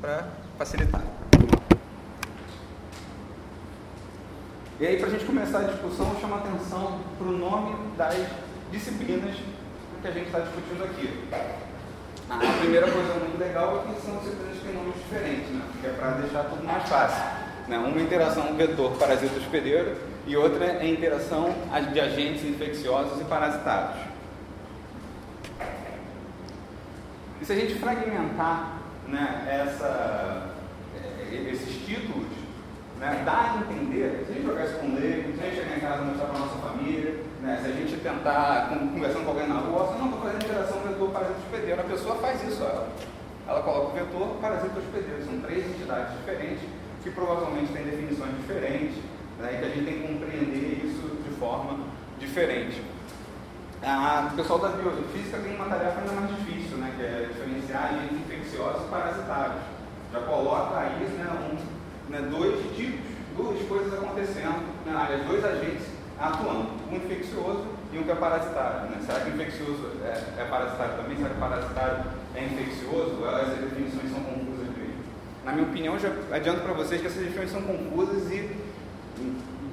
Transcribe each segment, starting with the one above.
para facilitar. E aí, para a gente começar a discussão, chama atenção para o nome das disciplinas que a gente está discutindo aqui. A primeira coisa muito legal é que são disciplinas que têm nomes diferentes, né? que é para deixar tudo mais fácil. Né? Uma interação vetor-parasita hospedeiro e outra é interação de agentes infecciosos e parasitários. E se a gente fragmentar né, essa, eh, esses títulos, né, dá a entender, se a gente jogar isso com um leigo, se a gente chegar em casa e mostrar para a nossa família, né, se a gente tentar, conversando com alguém na rua, você não estou fazendo interação vetor parasita hospedeiro, a pessoa faz isso, ela, ela coloca o vetor parasita hospedeiro, são três entidades diferentes que provavelmente têm definições diferentes né, e que a gente tem que compreender isso de forma diferente. Ah, o pessoal da biofísica tem uma tarefa ainda mais difícil, né, que é diferenciar agentes infecciosos e parasitários. Já coloca aí né, um, né, dois tipos, duas coisas acontecendo, né, aliás, dois agentes atuando, um infeccioso e um que é parasitário. Né? Será que infeccioso é, é parasitário também? Será que parasitário é infeccioso? Essas definições são confusas mesmo. Na minha opinião, já adianto para vocês que essas definições são confusas e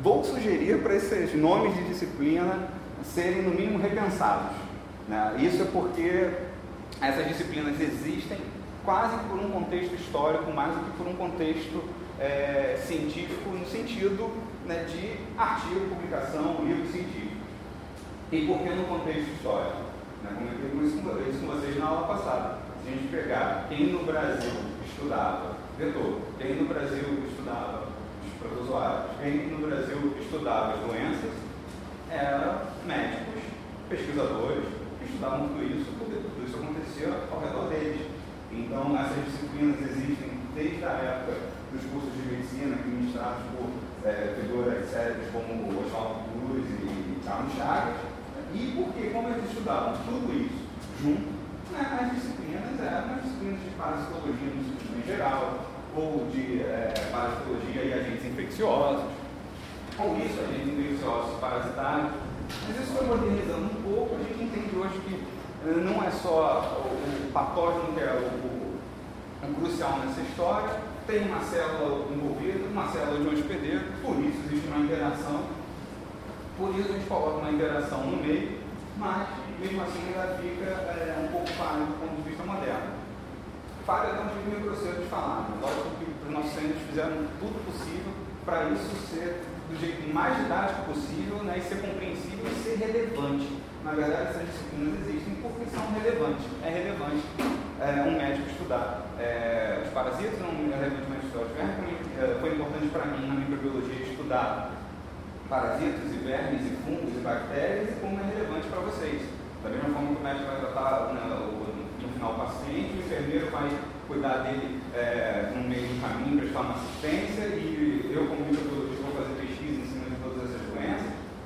vou sugerir para esses nomes de disciplina serem, no mínimo, repensados. Né? Isso é porque essas disciplinas existem quase por um contexto histórico, mais do que por um contexto é, científico, no sentido né, de artigo, publicação, livro científico. E por que no contexto histórico? Né? Comentei isso isso com vocês na aula passada. Se a gente pegar quem no Brasil estudava vetor, quem no Brasil estudava os protozoários, quem no Brasil estudava as doenças, eram médicos, pesquisadores, que estudavam tudo isso, porque tudo isso acontecia ao redor deles. Então, essas disciplinas existem desde a época dos cursos de medicina, que ministrados por é, figuras sérias como Oswaldo Cruz e Carlos Chagas, e porque, como eles estudavam tudo isso junto, né, as disciplinas eram as disciplinas de parasitologia no sistema em geral, ou de é, parasitologia e agentes infecciosos, com isso, a gente infecciosos parasitários. Mas isso foi modernizando um pouco, a gente entende hoje que eh, não é só o patógeno que é o, o, o crucial nessa história, tem uma célula envolvida, uma célula de um hospedeiro, por isso existe uma interação, por isso a gente coloca uma interação no meio, mas mesmo assim ainda fica é, um pouco falho do ponto de vista moderno. Falha jeito meio grosseiro de falar, lógico que os nossos centros fizeram tudo possível para isso ser do jeito mais didático possível né, e ser compreensível e ser relevante. Na verdade, essas disciplinas existem porque são relevantes. É relevante é, um médico estudar é, os parasitas, não é relevante um médico estudar os vermes. É, foi importante para mim, na microbiologia, estudar parasitas e vermes e fungos e bactérias e como é relevante para vocês. Da mesma forma que o médico vai tratar né, no final o paciente, o enfermeiro vai cuidar dele é, no meio do caminho, prestar uma assistência e eu, como microbiologista, vou fazer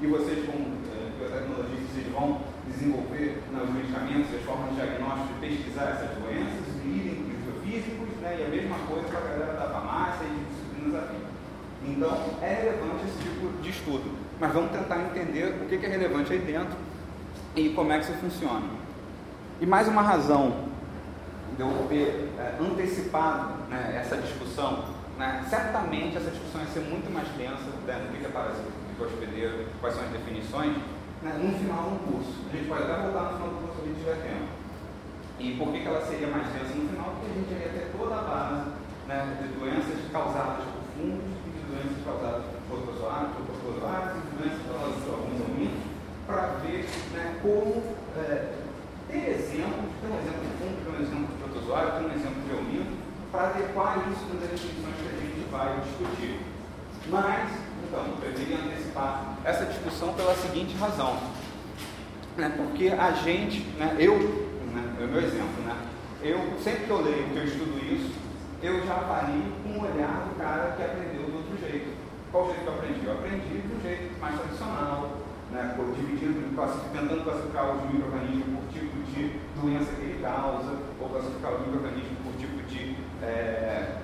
e vocês, com é, biotecnologia, vocês vão desenvolver né, os medicamentos, as formas de diagnóstico, de pesquisar essas doenças, de irem para os biofísicos, né, e a mesma coisa para a galera da farmácia e de disciplinas afins. Então, é relevante esse tipo de estudo, mas vamos tentar entender o que é relevante aí dentro e como é que isso funciona. E mais uma razão de eu ter é, antecipado né, essa discussão, né, certamente essa discussão ia ser muito mais densa né, do que é parasita hospedeiro, quais são as definições, né, no final do curso. A gente pode até voltar no final do curso se a gente tiver tempo. E por que, que ela seria mais densa no final? Porque a gente ia ter toda a base né, de doenças causadas por fungos de doenças causadas por protozoários, por protozoários de doenças causadas por alguns hominos, para ver né, como é, ter exemplos, ter um exemplo de fungo, ter um exemplo de protozoário, ter um exemplo de homino, para adequar isso nas definições que a gente vai discutir. Mas então, eu queria antecipar essa discussão pela seguinte razão. Né? Porque a gente, né, eu, né, é o meu exemplo, né, eu, sempre que eu leio, que eu estudo isso, eu já faria com o olhar do cara que aprendeu do outro jeito. Qual jeito que eu aprendi? Eu aprendi do jeito mais tradicional, né, dividindo, tentando classificar os micro-organismos por tipo de doença que ele causa, ou classificar os micro-organismos por tipo de é,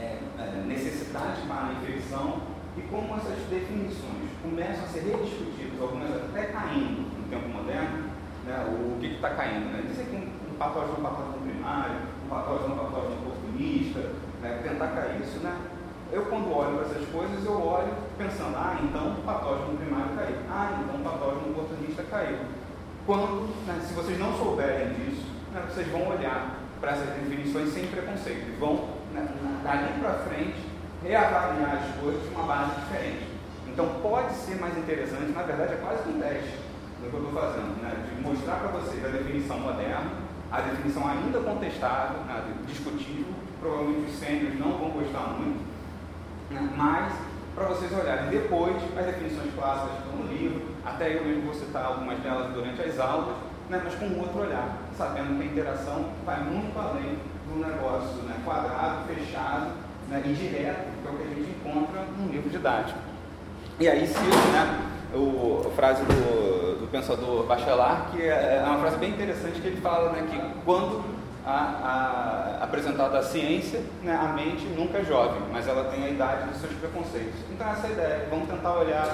é necessidade para a infecção e como essas definições começam a ser rediscutidas, algumas até caindo no tempo moderno, né, o que está caindo? Né? Dizer que um, um patógeno é um patógeno primário, um patógeno é um patógeno oportunista, né, tentar cair isso, né? Eu quando olho para essas coisas, eu olho pensando, ah, então o patógeno primário caiu, ah, então o patógeno oportunista caiu. Quando, né, se vocês não souberem disso, né, vocês vão olhar para essas definições sem preconceito e vão, né, dali para frente, reavaliar as coisas de uma base diferente. Então pode ser mais interessante, na verdade é quase um teste do que eu estou fazendo, né, de mostrar para vocês a definição moderna, a definição ainda contestável, né, discutível, provavelmente os sêniores não vão gostar muito, né, mas para vocês olharem depois as definições clássicas que estão no livro, até eu mesmo vou citar algumas delas durante as aulas, né, mas com outro olhar, sabendo que a interação vai muito além do negócio né, quadrado, fechado né, e direto, que é o que a gente encontra num livro didático. E aí cito né, o, a frase do, do pensador Bachelard, que é, é uma frase bem interessante, que ele fala né, que quando a, a, apresentada a ciência, né, a mente nunca é jovem, mas ela tem a idade dos seus preconceitos. Então essa é a ideia, vamos tentar olhar,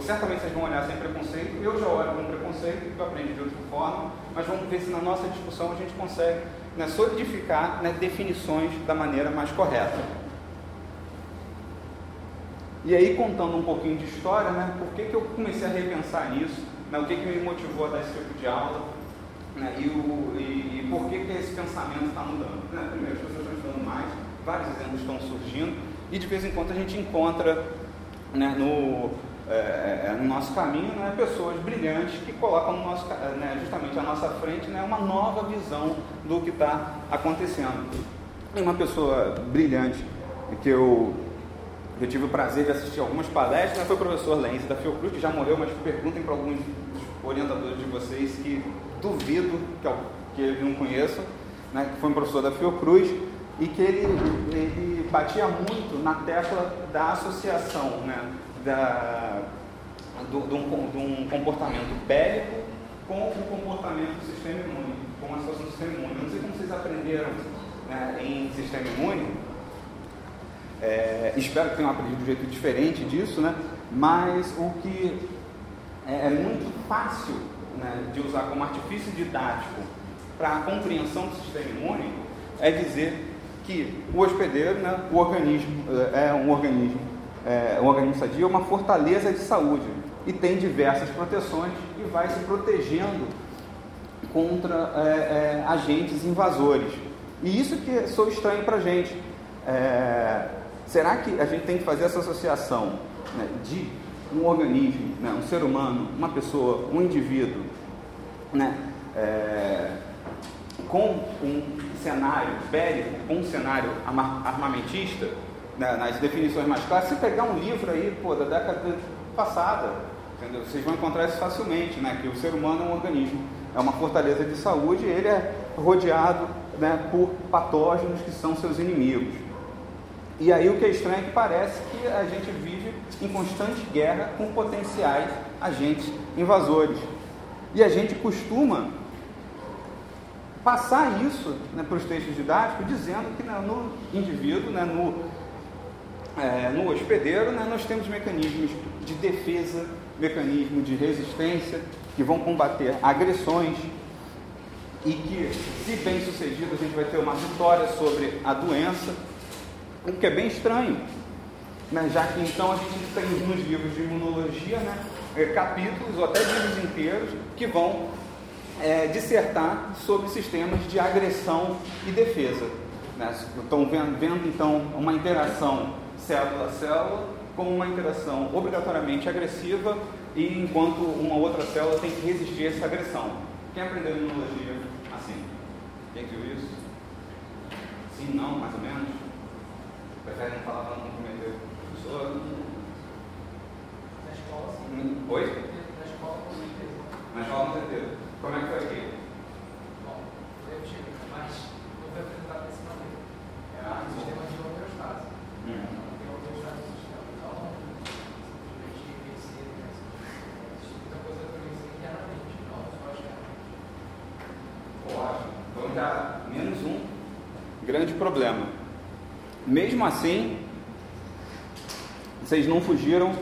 certamente vocês vão olhar sem preconceito, eu já olho com preconceito, eu aprendi de outra forma, mas vamos ver se na nossa discussão a gente consegue né, solidificar né, definições da maneira mais correta. E aí, contando um pouquinho de história, né, por que, que eu comecei a repensar nisso, né, o que, que me motivou a dar esse tipo de aula, né, e, o, e, e, por que, que esse pensamento está mudando. Né? Primeiro, as pessoas estão estudando mais, vários exemplos estão surgindo, e de vez em quando a gente encontra né, no, é, é no nosso caminho né, pessoas brilhantes que colocam no nosso, né, justamente à nossa frente né, uma nova visão do que está acontecendo. E uma pessoa brilhante que eu eu tive o prazer de assistir algumas palestras, né? foi o professor Lenz da Fiocruz, que já morreu, mas perguntem para alguns orientadores de vocês que duvido que, que eles não conheçam, né? que foi um professor da Fiocruz, e que ele, ele batia muito na tecla da associação né? da, do, de, um, de um comportamento bélico com o comportamento do sistema imune, com a do sistema imune. Eu não sei como vocês aprenderam né, em sistema imune, é, espero que tenham aprendido de um jeito diferente disso, né? mas o que é, é muito fácil né, de usar como artifício didático para a compreensão do sistema imune é dizer que o hospedeiro, né, o organismo, é, é um organismo, é, um organismo sadio, é uma fortaleza de saúde e tem diversas proteções e vai se protegendo contra é, é agentes invasores. E isso que sou estranho para a gente. É, Será que a gente tem que fazer essa associação né, de um organismo, né, um ser humano, uma pessoa, um indivíduo, né, é, com um cenário bélico, com um cenário armamentista, né, nas definições mais clássicas, se pegar um livro aí, pô, da década passada, entendeu? vocês vão encontrar isso facilmente, né, que o ser humano é um organismo, é uma fortaleza de saúde, ele é rodeado né, por patógenos que são seus inimigos. E aí o que é estranho é que parece que a gente vive em constante guerra com potenciais agentes invasores. E a gente costuma passar isso né, para os textos didáticos dizendo que né, no indivíduo, né, no, é, no hospedeiro, né, nós temos mecanismos de defesa, mecanismos de resistência que vão combater agressões e que, se bem sucedido, a gente vai ter uma vitória sobre a doença o que é bem estranho, né? já que então a gente tem nos livros de imunologia né? É, capítulos ou até livros inteiros que vão é, dissertar sobre sistemas de agressão e defesa. Né? Estão vendo, vendo então uma interação célula-célula com uma interação obrigatoriamente agressiva e enquanto uma outra célula tem que resistir a essa agressão. Quem aprendeu imunologia assim? Quem viu isso? Sim, não, mais ou menos? Prefere não falar para não comprometer o professor? Na escola, sim. Oi? Na escola, com certeza. Na escola, com certeza. Como é que foi aqui? Bom, eu tive, mas não foi apresentado desse maneira. É Ah, um sistema de homeostase. Hum. Tem homeostase no sistema. Então, simplesmente vencer, né? Muita coisa eu conheci internamente, não só externamente. Ótimo. Então já menos um grande problema. Mesmo assim, vocês não fugiram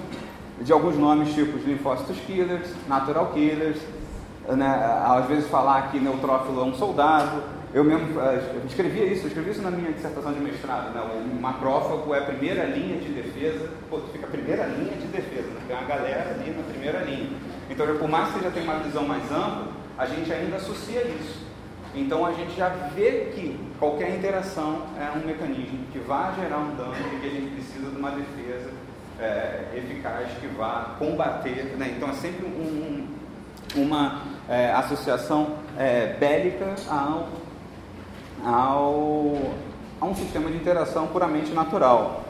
de alguns nomes tipos linfócitos killers, natural killers, né? às vezes falar que neutrófilo é um soldado, Eu mesmo uh, escrevia isso, eu escrevi isso na minha dissertação de mestrado. Né? O macrófago é a primeira linha de defesa, pô, fica a primeira linha de defesa, né? tem uma galera ali na primeira linha. Então, por mais que você já tenha uma visão mais ampla, a gente ainda associa isso. Então, a gente já vê que qualquer interação é um mecanismo que vai gerar um dano e que a gente precisa de uma defesa é, eficaz que vá combater. Né? Então, é sempre um, uma é, associação é, bélica ao ao, a um sistema de interação puramente natural.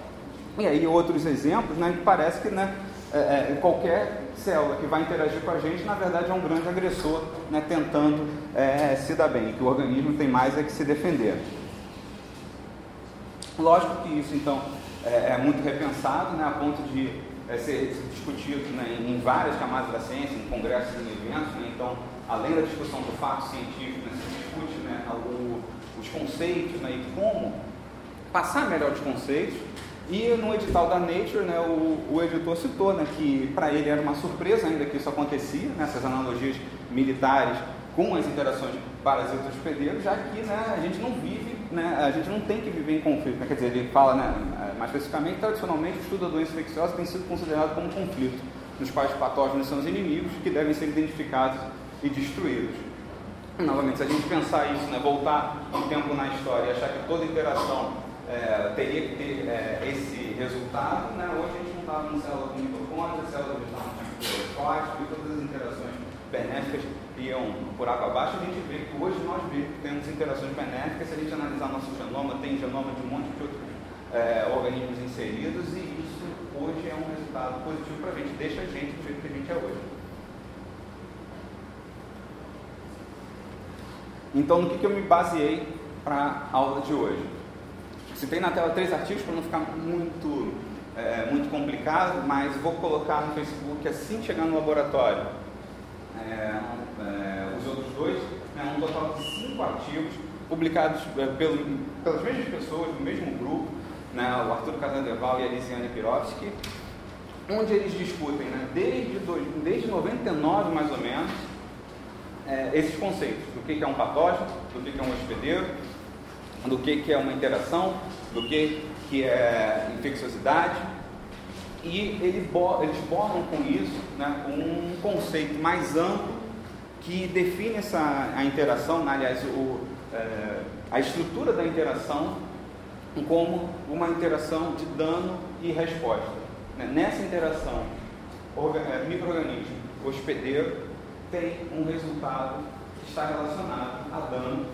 E aí outros exemplos, né, que parece que né, é, é, qualquer célula que vai interagir com a gente, na verdade é um grande agressor, né, tentando é, se dar bem, que o organismo tem mais é que se defender. Lógico que isso, então, é, é muito repensado, né, a ponto de é, ser discutido né, em várias camadas da ciência, em congressos e eventos. Né, então, além da discussão do fato científico, né, se discute né, o, os conceitos né, e como passar melhor os conceitos. E no edital da Nature, né, o, o editor citou né, que para ele era uma surpresa ainda que isso acontecia, né, essas analogias militares com as interações parasitas hospedeiros, já que né, a gente não vive, né, a gente não tem que viver em conflito. Né, quer dizer, ele fala né, mais especificamente, tradicionalmente o estudo da doença infecciosa tem sido considerado como um conflito, nos quais patógenos são os inimigos que devem ser identificados e destruídos. Novamente, se a gente pensar isso, né, voltar um tempo na história e achar que toda interação é, teria que ter é, esse resultado, né, hoje a gente não estava em célula com mitocôndria, célula estavam com plástico e todas as interações benéficas iam por água abaixo. A gente vê que hoje nós temos interações benéficas, se a gente analisar nosso genoma, tem genoma de um monte de outros é, organismos inseridos e isso hoje é um resultado positivo para a gente, deixa a gente do jeito que a gente é hoje. Então, no que, que eu me baseei para a aula de hoje? Citei na tela três artigos para não ficar muito, é, muito complicado, mas vou colocar no Facebook assim chegar no laboratório. É, é, os outros dois, né, um total de cinco artigos publicados é, pelo, pelas mesmas pessoas, do mesmo grupo, né, o Arthur Casandeval e a Lisiane Pirovski, onde eles discutem né, desde, dois, desde 99 mais ou menos é, esses conceitos do que, é um patógeno, do que, é um hospedeiro, do que, que é uma interação, do que, que é infecciosidade. E eles bolam com isso né, um conceito mais amplo que define essa, a interação, né, aliás, o, é, a estrutura da interação como uma interação de dano e resposta. Né. Nessa interação, é, microorganismo hospedeiro tem um resultado que está relacionado a dano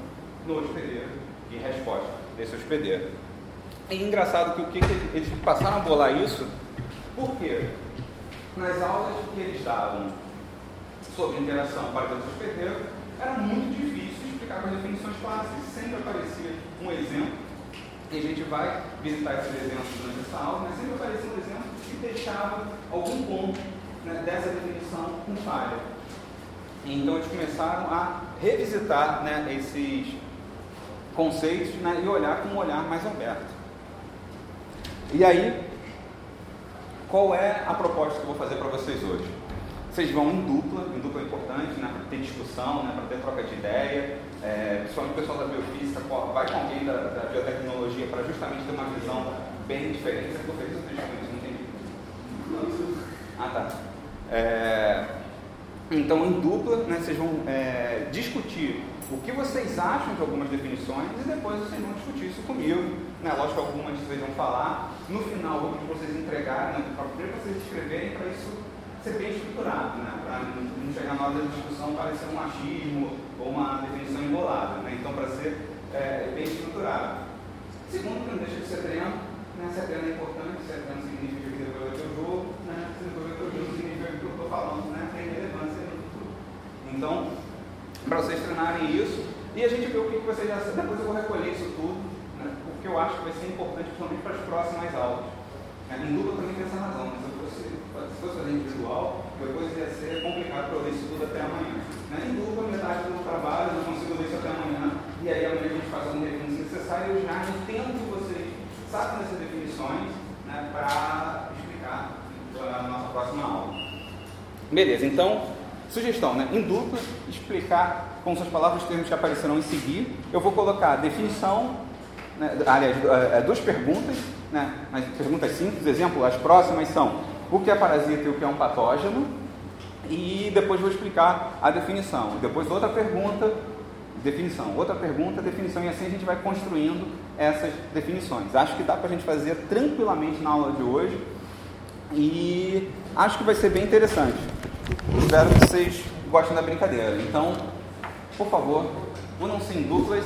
no hospedeiro e resposta desse hospedeiro. E engraçado que o que, eles passaram a bolar isso, porque nas aulas que eles davam sobre interação para o hospedeiro, era muito difícil explicar com definições clássicas. Sempre aparecia um exemplo, e a gente vai visitar esses exemplos durante essa aula, mas sempre aparecia um exemplo que deixava algum ponto né, dessa definição com falha. Então eles começaram a revisitar né, esses conceitos né, e olhar com um olhar mais aberto. E aí, qual é a proposta que eu vou fazer para vocês hoje? Vocês vão em dupla, em dupla é importante, né, para ter discussão, né, para ter troca de ideia. É, principalmente o pessoal da biofísica vai com alguém da, da biotecnologia para justamente ter uma visão bem diferente. Você ficou feliz ou triste Não entendi. Ah, tá. É, então, em dupla, né, vocês vão é, discutir o que vocês acham de algumas definições e depois vocês vão discutir isso comigo. Né? Lógico que algumas vocês vão falar. No final, pedir vocês entregarem, né, para vocês escreverem para isso ser bem estruturado, né? para não chegar na hora da discussão parecer um machismo ou uma definição embolada. Né? Então, para ser é, bem estruturado. Segundo, que não deixa de ser treino. Né? Se é treino é importante, se é treino significa que depois vai ter o jogo, né? se depois vai ter o jogo significa que eu estou falando. Né? Então, para vocês treinarem isso, e a gente vê o que, vocês já sabem. Depois eu vou recolher isso tudo, né, porque eu acho que vai ser importante, principalmente para as próximas aulas. É, em dupla também tem essa razão, mas se fosse, se fazer individual, depois ia ser complicado para eu ler isso tudo até amanhã. Né, em dupla, metade do trabalho, eu não consigo ler isso até amanhã, e aí amanhã a gente faz algum definição necessário e eu já entendo que vocês sabem dessas definições né, para explicar a nossa próxima aula. Beleza, então Sugestão, né? Em dupla, explicar com suas palavras os termos que aparecerão em seguir. Eu vou colocar definição, né, aliás, é, duas perguntas, né, mas perguntas simples, exemplo, as próximas são o que é parasita e o que é um patógeno, e depois vou explicar a definição. Depois outra pergunta, definição, outra pergunta, definição, e assim a gente vai construindo essas definições. Acho que dá para a gente fazer tranquilamente na aula de hoje e acho que vai ser bem interessante. Espero que vocês gostem da brincadeira. Então, por favor, unam-se em duplas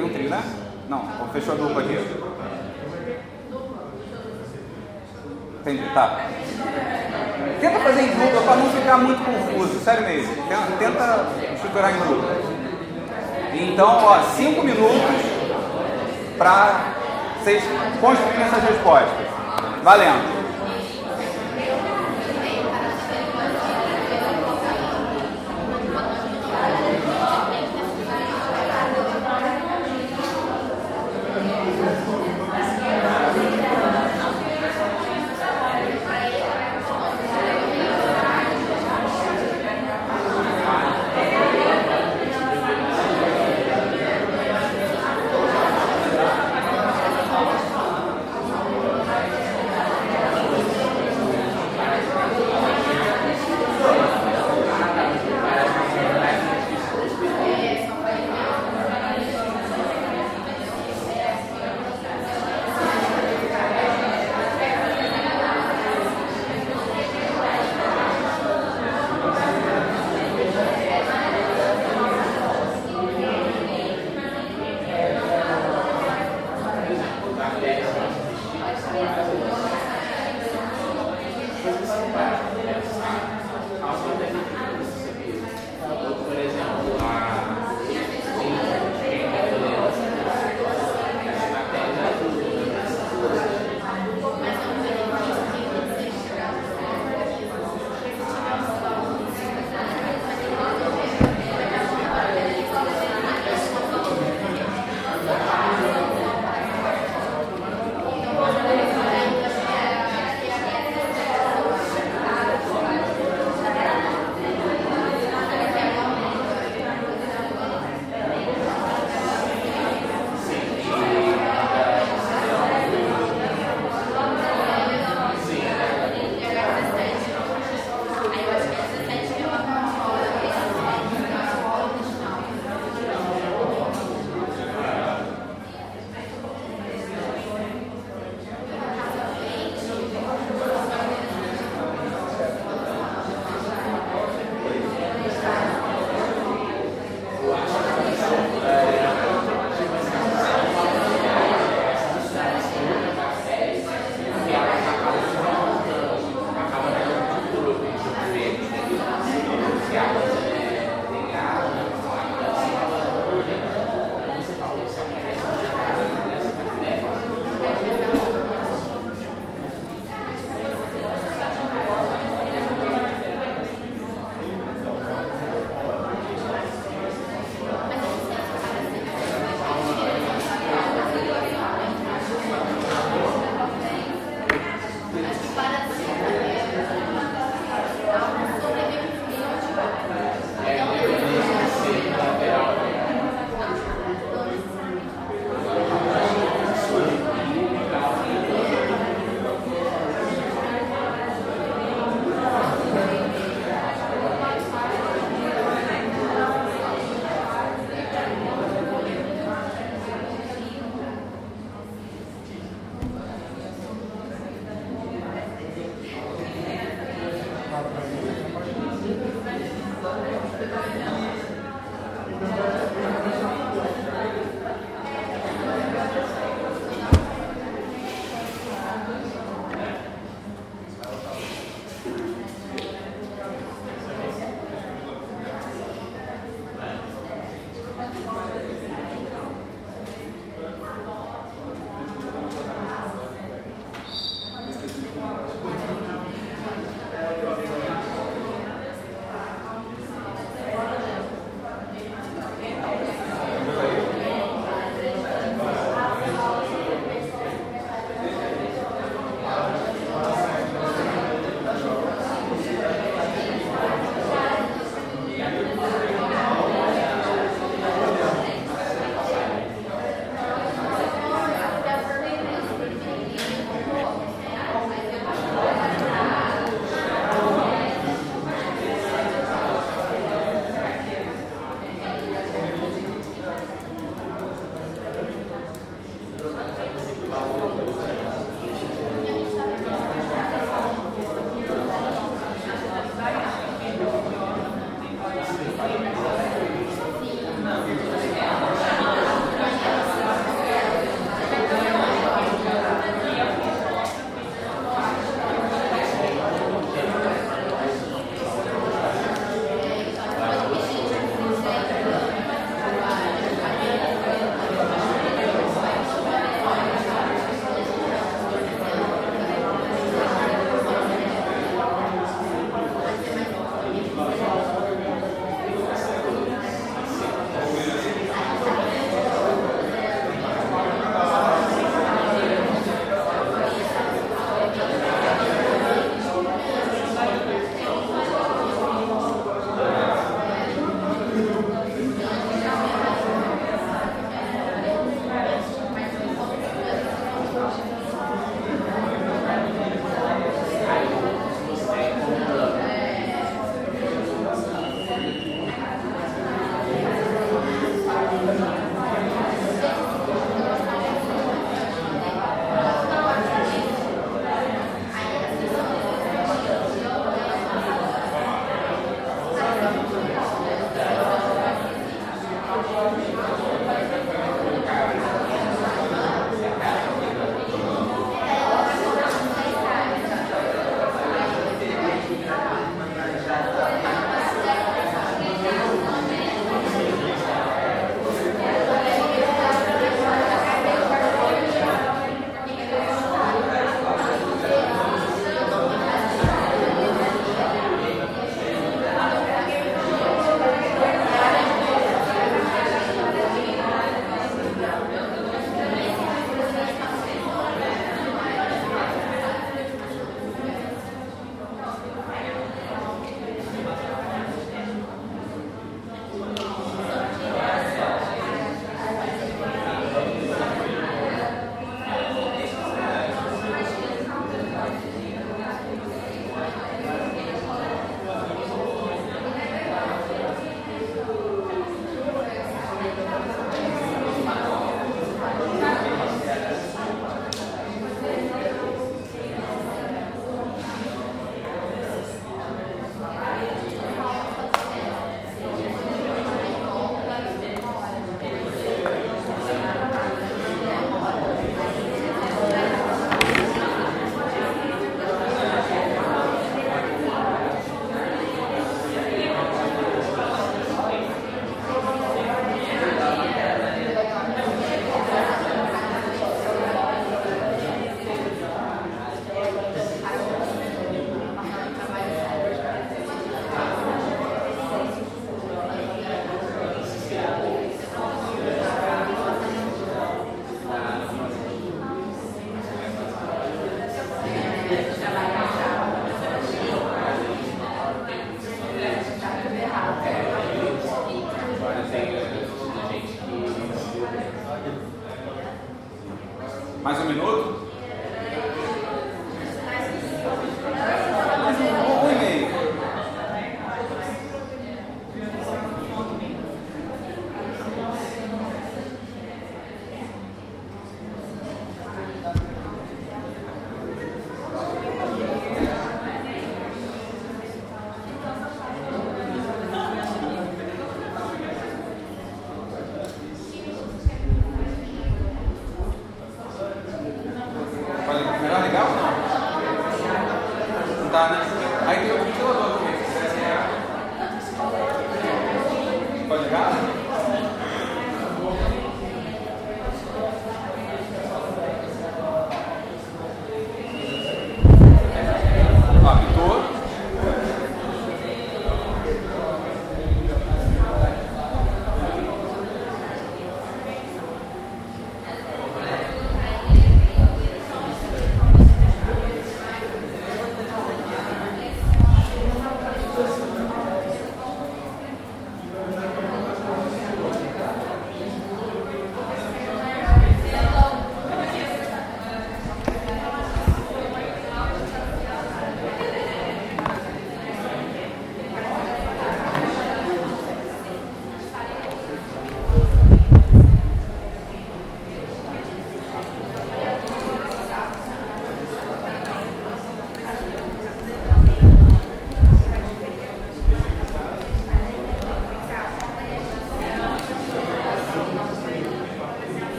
Tem um trio, né? Não, então fechou a dupla aqui. Entendi, tá. Tenta fazer em dupla para não ficar muito confuso, sério mesmo. Tenta estruturar em dupla. Então, ó, cinco minutos para vocês construírem essas respostas. Valendo!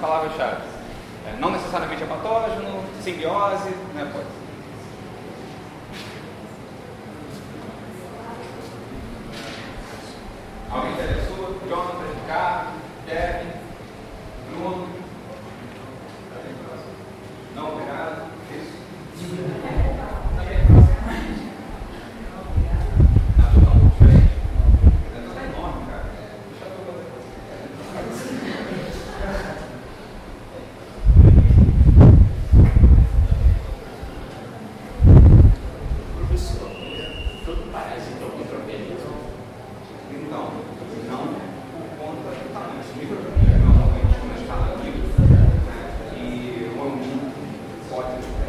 Palavra-chave. É, não necessariamente é patógeno, simbiose, né? Pode. Alguém tem a sua? Jonathan, Ricardo, Kevin, Bruno? Não, obrigado. Isso. Ah, tudo não, diferente. É tudo enorme, cara. Deixa eu Professor, todo parasita é um microorganismo. Então, não por conta do tamanho. Os micro-organismos, normalmente, quando a gente fala de né, e o homem pode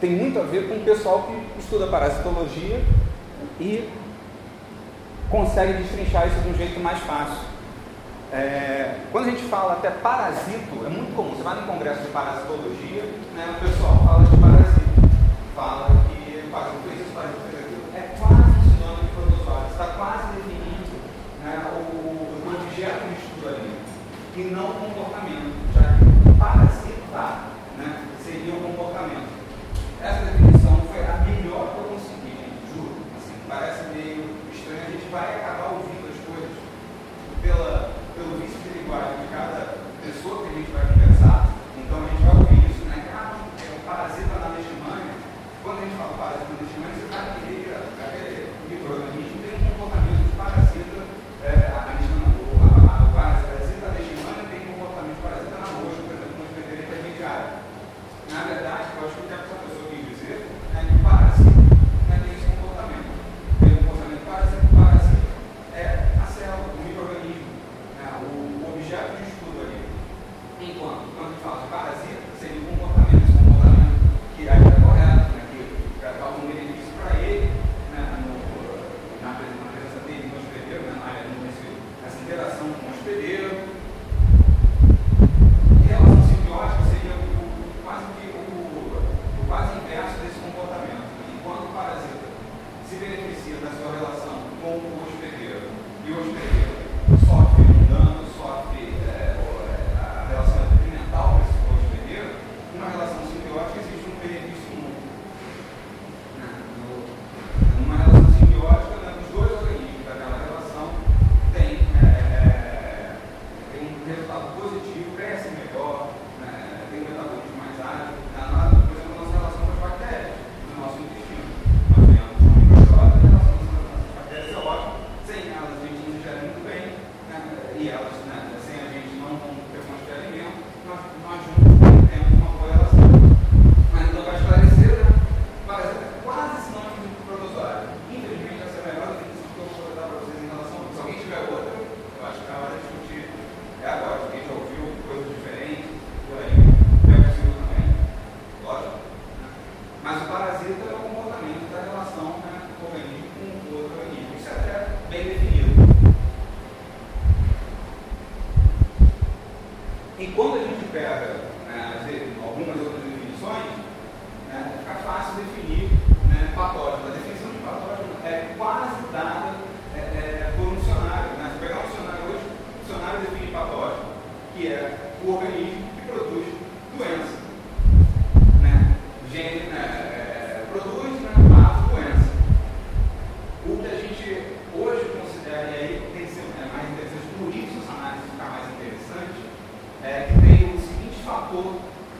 tem muito a ver com o pessoal que estuda parasitologia e consegue destrinchar isso de um jeito mais fácil. É, quando a gente fala até parasito, é muito comum, você vai no congresso de parasitologia, né, o pessoal fala de parasito, fala que fazem coisas parasito aquilo. É quase sinônimo de protozoário, está quase definindo né, o, o objeto de estudo ali, e não o comportamento, já que parasitar tá essa definição foi a melhor que eu consegui, juro. Assim, parece meio estranho, a gente vai acabar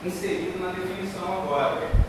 inserido na definição agora.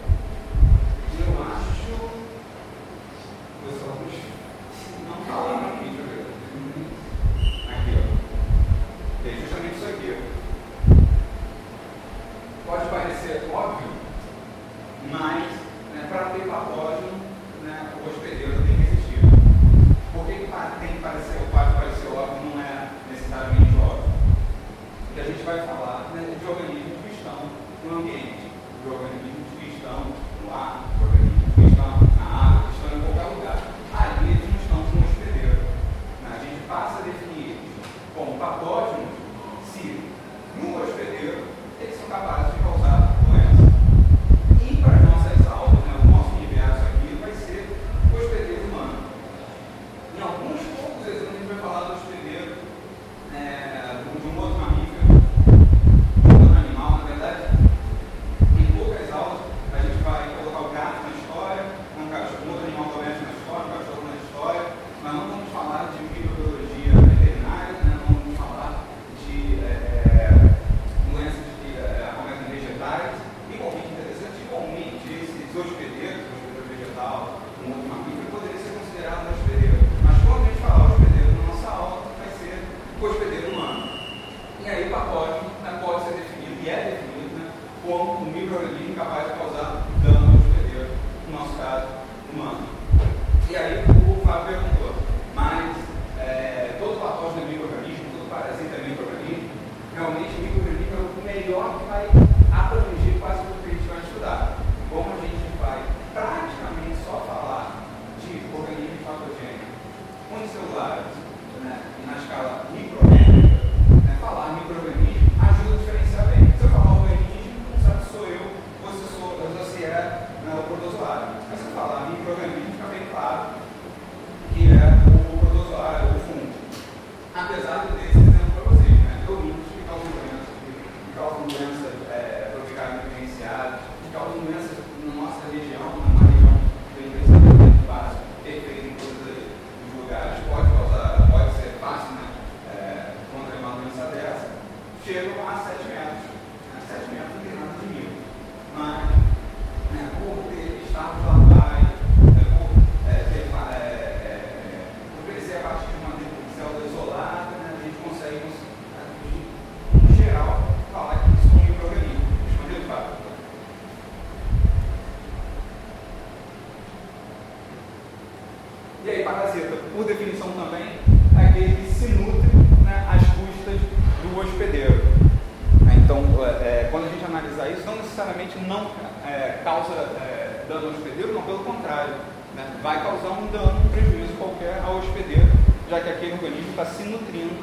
não é, causa é, dano ao hospedeiro, não, pelo contrário. Né? Vai causar um dano, um prejuízo qualquer ao hospedeiro, já que aquele organismo está se nutrindo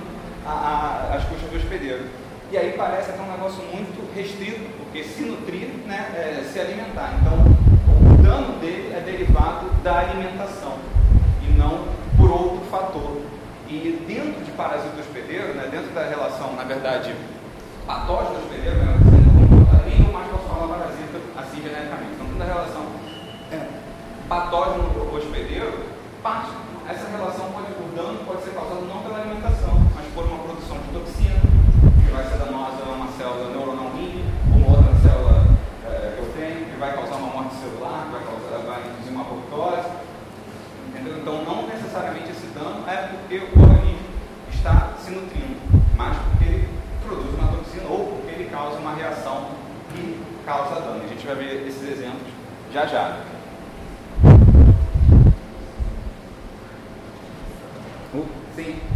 às custas do hospedeiro. E aí parece até um negócio muito restrito, porque se nutrir né, é se alimentar. Então, o dano dele é derivado da alimentação e não por outro fator. E dentro de parasita hospedeiro, né, dentro da relação, na verdade, patógeno hospedeiro, né, Assim, então, quando a relação é patógeno-hospedeiro, essa relação pode, o dano pode ser causado não pela alimentação, mas por uma produção de toxina, que vai ser danosa a uma célula neuronal mínima, ou uma outra célula é, que eu tenho, que vai causar uma morte celular, que vai, causar, vai induzir uma apoptose. Entendeu? Então, não necessariamente esse dano é porque o organismo está se nutrindo. causa dano. A gente vai ver esses exemplos já já. Uh, sim.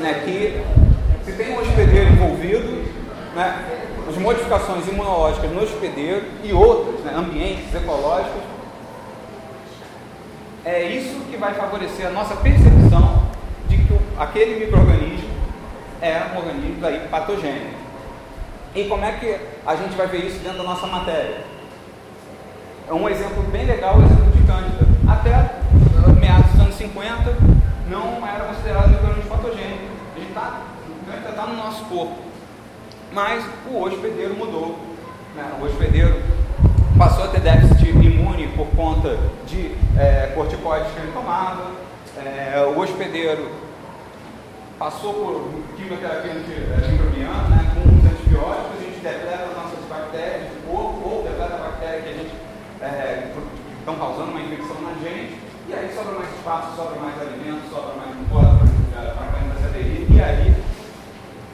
Né, que se tem um hospedeiro envolvido, né, as modificações imunológicas no hospedeiro e outros, né, ambientes ecológicos, é isso que vai favorecer a nossa percepção de que aquele microorganismo é um organismo daí patogênico. E como é que a gente vai ver isso dentro da nossa matéria? É um exemplo bem legal, o exemplo de Cândida. Até meados dos anos 50, não era considerado microorganismo patogênico. Ele está tá no nosso corpo. Mas o hospedeiro mudou. Né? O hospedeiro passou a ter déficit imune por conta de é, corticoides que ele tomava. É, o hospedeiro passou por quimioterapia antimicrobiana, né, com os antibióticos, a gente depleta as nossas bactérias do corpo, ou depleta a bactéria que a gente é, estão causando uma infecção na gente, e aí sobra mais espaço, sobra mais alimento, sobra mais mucosa para a planta se aderir, e aí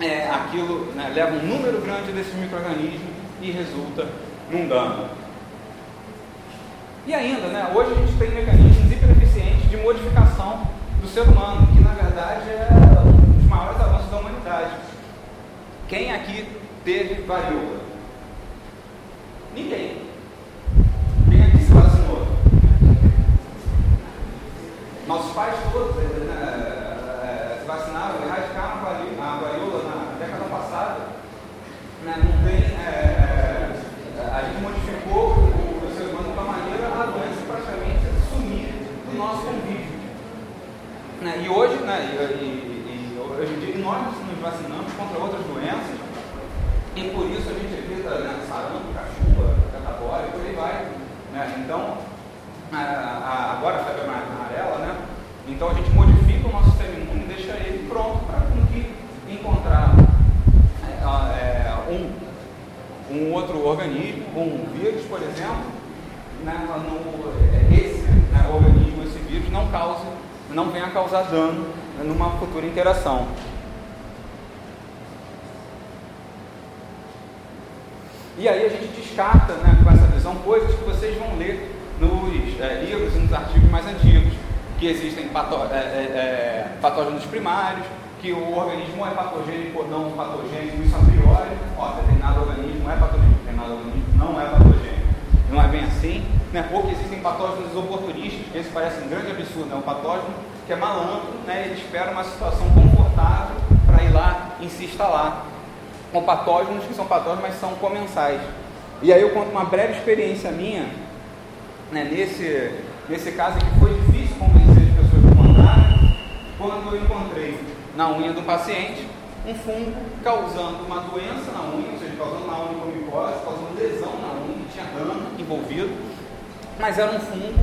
é, aquilo né, leva um número grande desses micro-organismos e resulta num dano. E ainda, né, hoje a gente tem mecanismos hipereficientes de modificação do ser humano, que na verdade é um dos maiores avanços da humanidade. Quem aqui teve varíola? Ninguém. Nossos pais todos né, né, né eh, se vacinaram, erradicaram a variola na década passada. Né, não tem, é, a gente modificou o, o ser humano de uma maneira a doença praticamente sumir do nosso convívio. Né, e hoje, né, e, e, e, hoje em dia, nós nos vacinamos contra outras doenças e por isso a gente evita né, sarampo, cachumba, catabólica, por aí vai. Né, então, agora a febre amarela, né? Então a gente modifica o nosso sistema imune e deixa ele pronto para conseguir encontrar é, é, um, um outro organismo, um vírus, por exemplo, né? no, é, esse né, organismo, esse vírus não cause, não venha causar dano numa futura interação. E aí a gente descarta né, com essa visão coisas que vocês vão ler nos é, livros e nos artigos mais antigos, que existem pató é, é, patógenos primários, que o organismo é patogênico ou não patogênico, isso a priori, ó, determinado organismo é patogênico, determinado organismo não é patogênico. Não é bem assim, né? Porque existem patógenos oportunistas, esse parece um grande absurdo, é um patógeno que é malandro, né? Ele espera uma situação confortável para ir lá e se instalar. Com patógenos que são patógenos, mas são comensais. E aí eu conto uma breve experiência minha, né? Nesse, nesse caso que foi difícil convencer as pessoas a mandarem, quando eu encontrei na unha do paciente um fungo causando uma doença na unha, ou seja, causando uma onychomicose, causando lesão na unha, tinha dano envolvido, mas era um fungo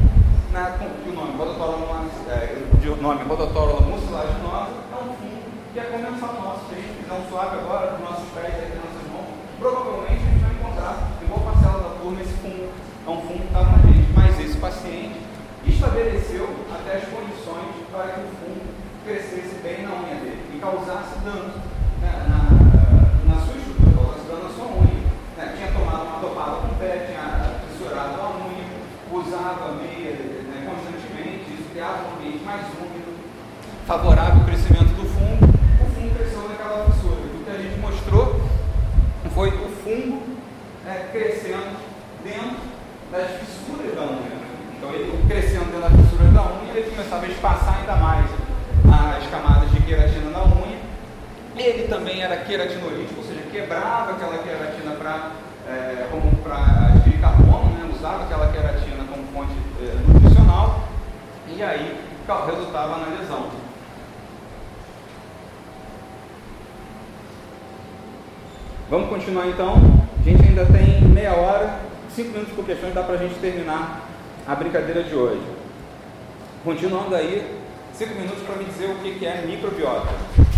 né, com o nome Bodotorula, é, o nome Bodotorula mucilaginosa, é um fungo que é comensal nosso. Se a gente fizer um suave agora nos nossos pés e nas nossas mãos, provavelmente a gente vai encontrar em boa parcela da turma esse fungo. É um fungo que está na gente, paciente estabeleceu até as condições para que o fungo crescesse bem na unha dele e causasse dano né, na, na sua estrutura, causasse dano na sua unha. Né, tinha tomado uma topada com o pé, tinha fissurado a unha, usava meia né, constantemente, isso criava um ambiente mais úmido, favorável ao crescimento do fungo, o fungo cresceu naquela fissura. O que a gente mostrou foi o fungo né, crescendo dentro das fissuras da unha. Então ele crescendo dentro das fissuras da unha, ele começava a espaçar ainda mais as camadas de queratina na unha. Ele também era queratinolítico, ou seja, quebrava aquela queratina para é, como para de carbono, né? usava aquela queratina como fonte é, nutricional e aí resultava na lesão. Vamos continuar então. A gente ainda tem meia hora, cinco minutos por questões, dá para a gente terminar a brincadeira de hoje. Continuando aí, cinco minutos para me dizer o que é microbiota.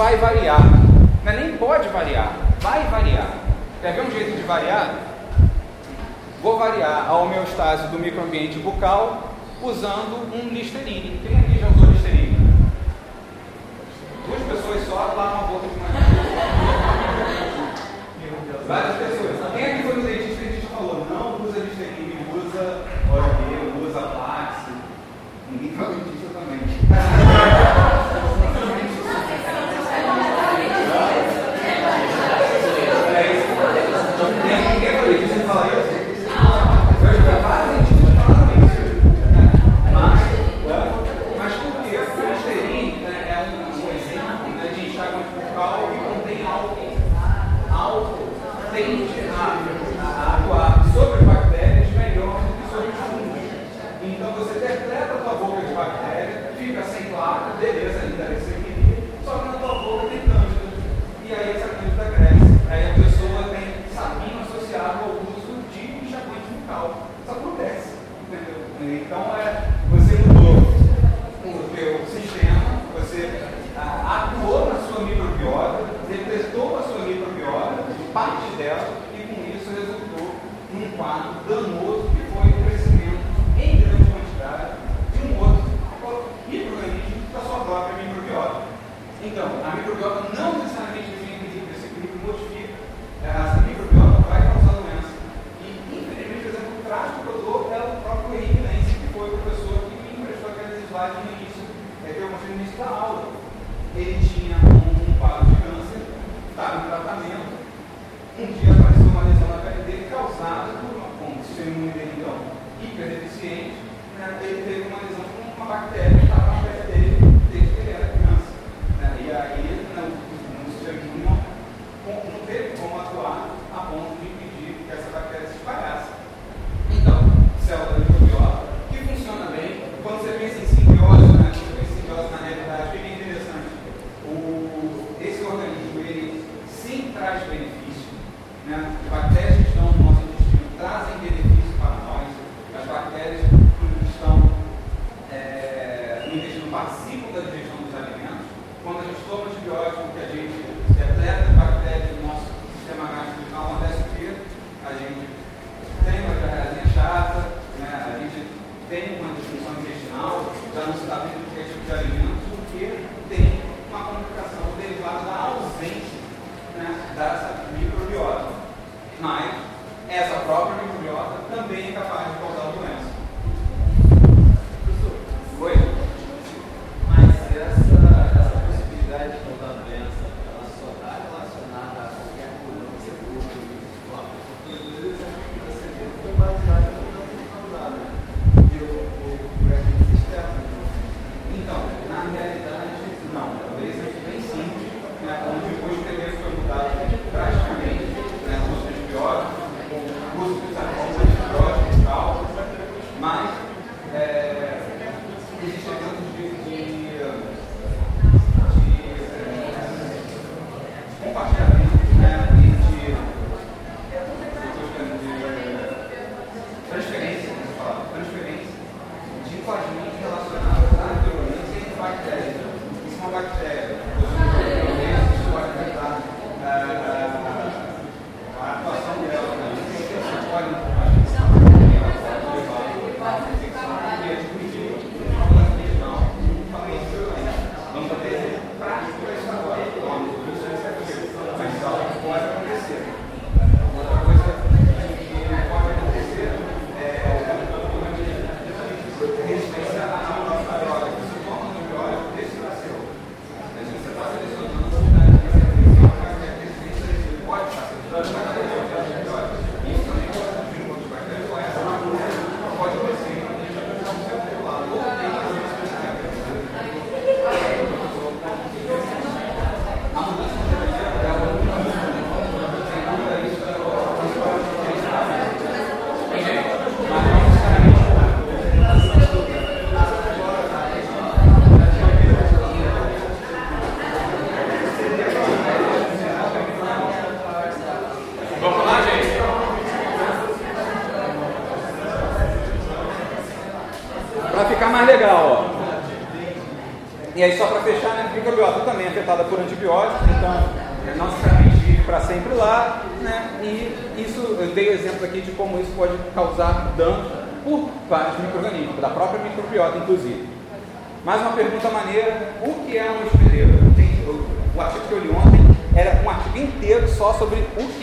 vai variar. Não é nem pode variar, vai variar. Quer ver um jeito de variar? Vou variar a homeostase do microambiente bucal usando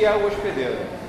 é o hospedeiro.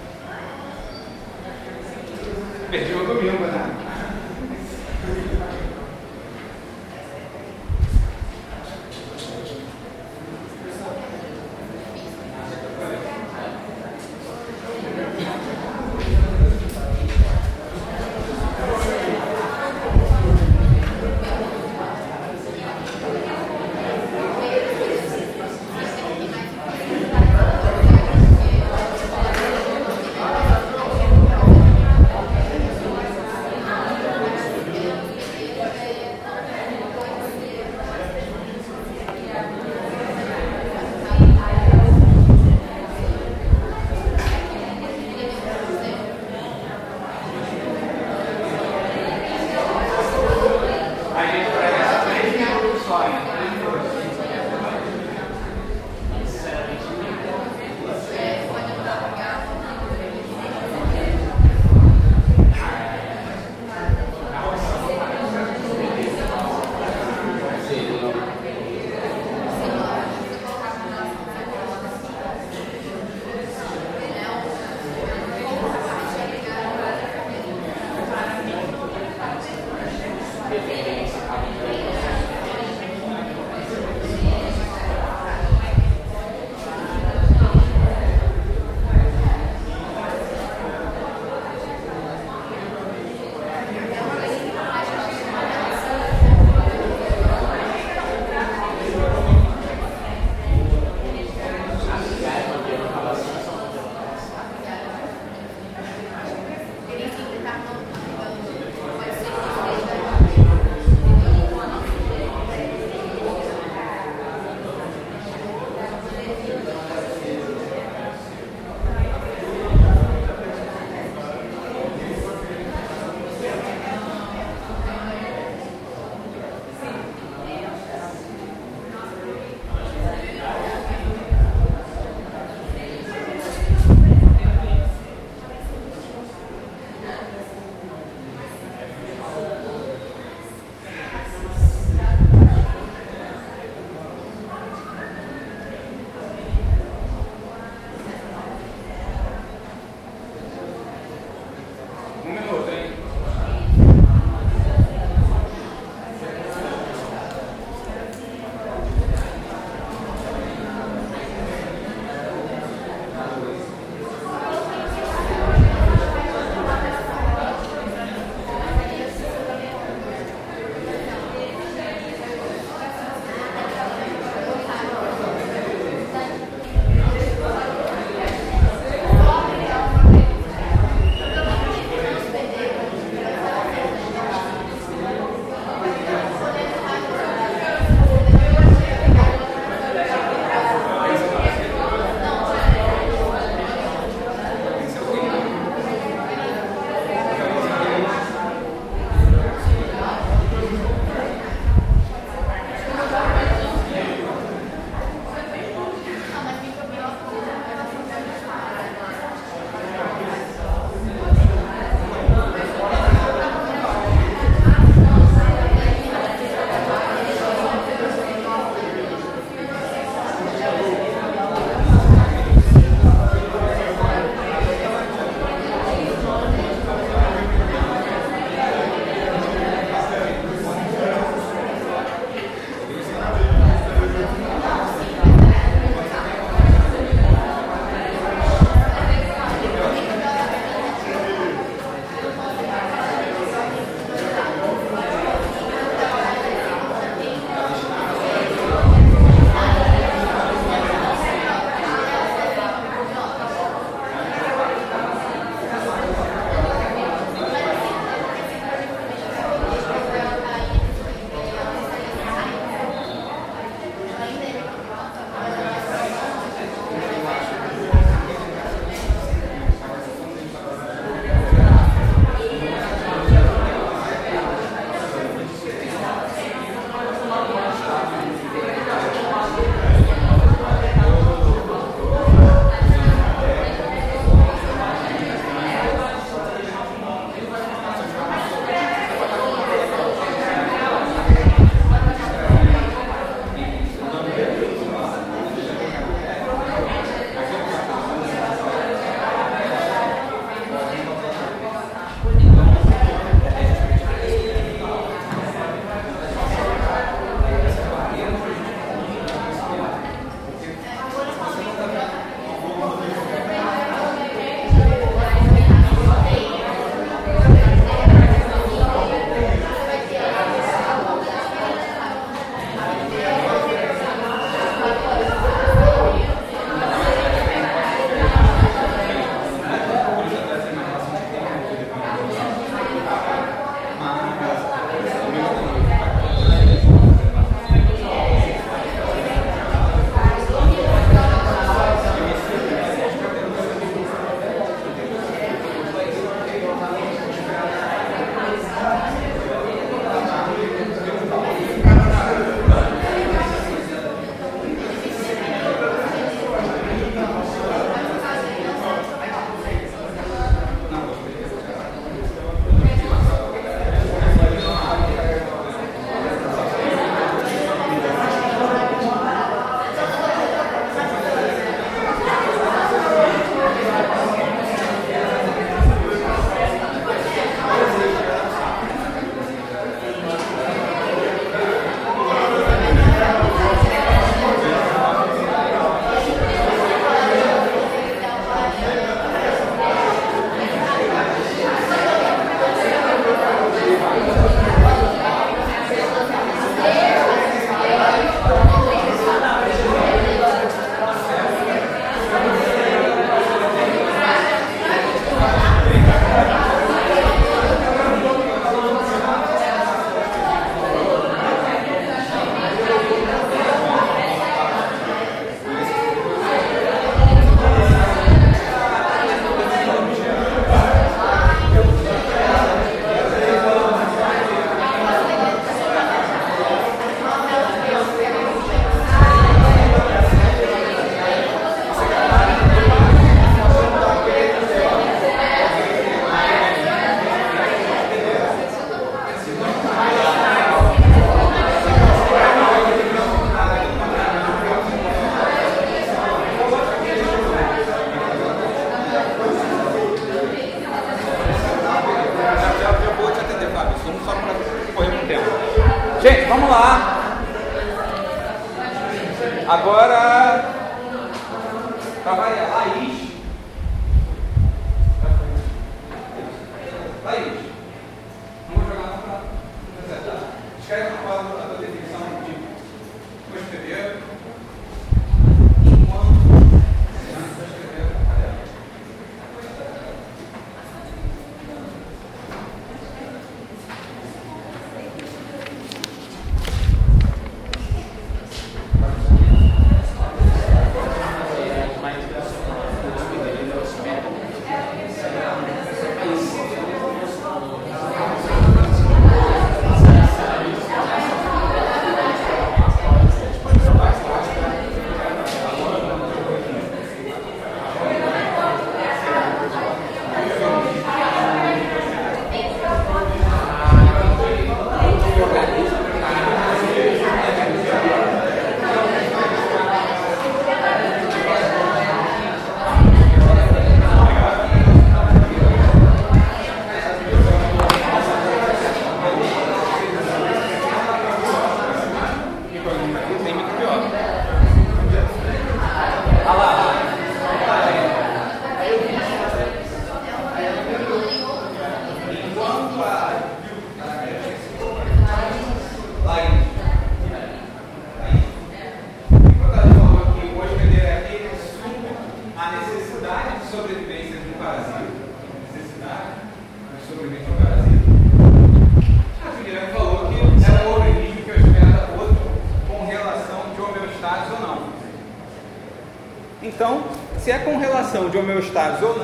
meus ou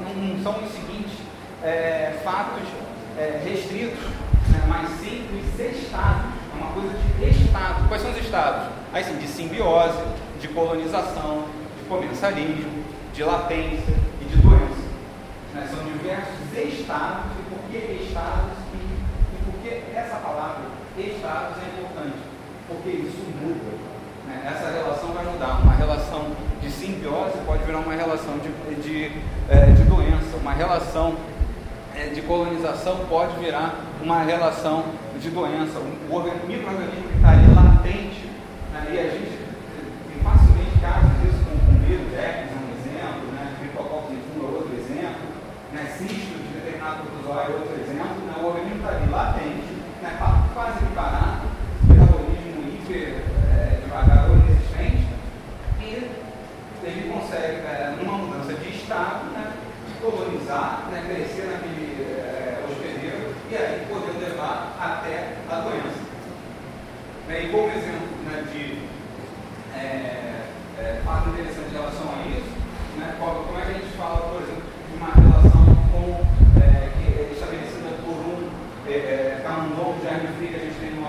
não, são os seguintes é, fatos é, restritos, né, mas sim os estados. É uma coisa de estado. Quais são os estados? Aí sim, de simbiose, de colonização, de comensalismo, de latência e de doença. Né, são diversos estados e por que estados e, e por que essa palavra estados é importante? Porque isso muda essa relação vai mudar. Uma relação de simbiose pode virar uma relação de, de, é, de doença, uma relação é, de colonização pode virar uma relação de doença. O microorganismo que está ali latente, né? e a gente tem facilmente casos disso com, o vírus, é um exemplo, né? Tricococcus é outro exemplo, né? cisto de determinado protozoário é outro exemplo. como exemplo né, de é, é, fato interessante em relação a isso, né, como é que a gente fala, por exemplo, de uma relação com, é, que é estabelecida por um é, é, tá camundongo, Jaime Free, que a gente tem no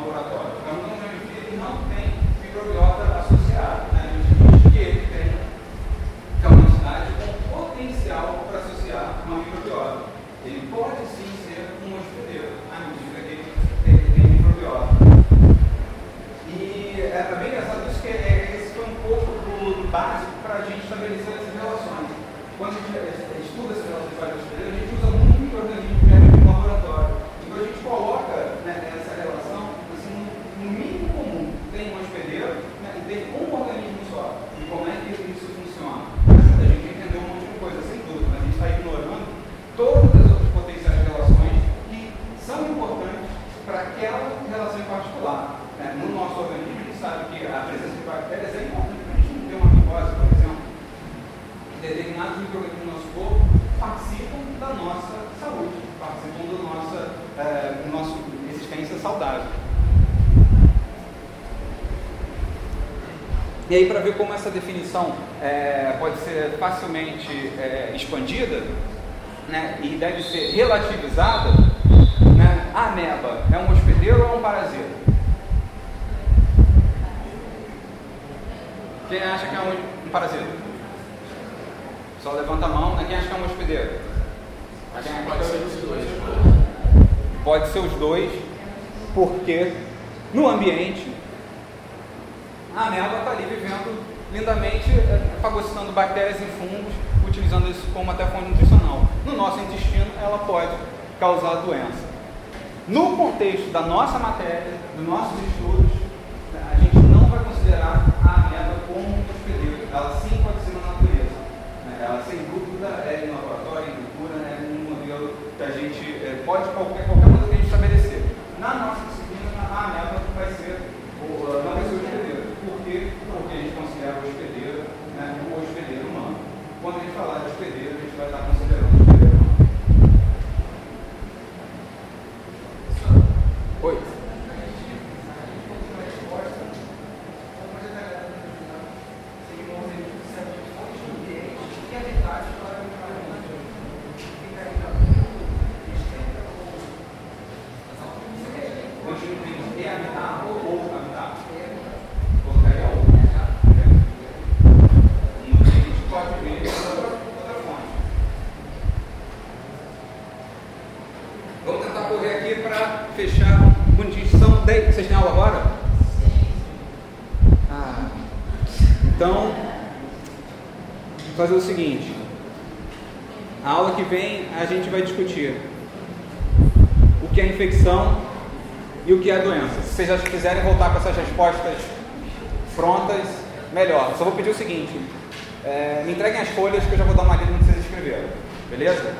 E aí, para ver como essa definição é, pode ser facilmente é, expandida né, e deve ser relativizada, né, a ameba é um hospedeiro ou é um parasita? Quem acha que é um, um parasita? Só levanta a mão, né? Quem acha que é um hospedeiro? Pode ser os dois. Pode ser os dois, porque no ambiente a ameba está ali vivendo lindamente, é, fagocitando bactérias e fungos, utilizando isso como até fonte nutricional. No nosso intestino, ela pode causar doença. No contexto da nossa matéria, dos nossos estudos, né, a gente não vai considerar a ameba como um hospedeiro. Ela sim pode ser na natureza. Né. Ela, sem dúvida, é em laboratório, em cultura, né, é um modelo que a gente é, pode, qualquer, qualquer vou pedir o seguinte: é, me entreguem as folhas que eu já vou dar uma lida no que vocês escreveram, beleza?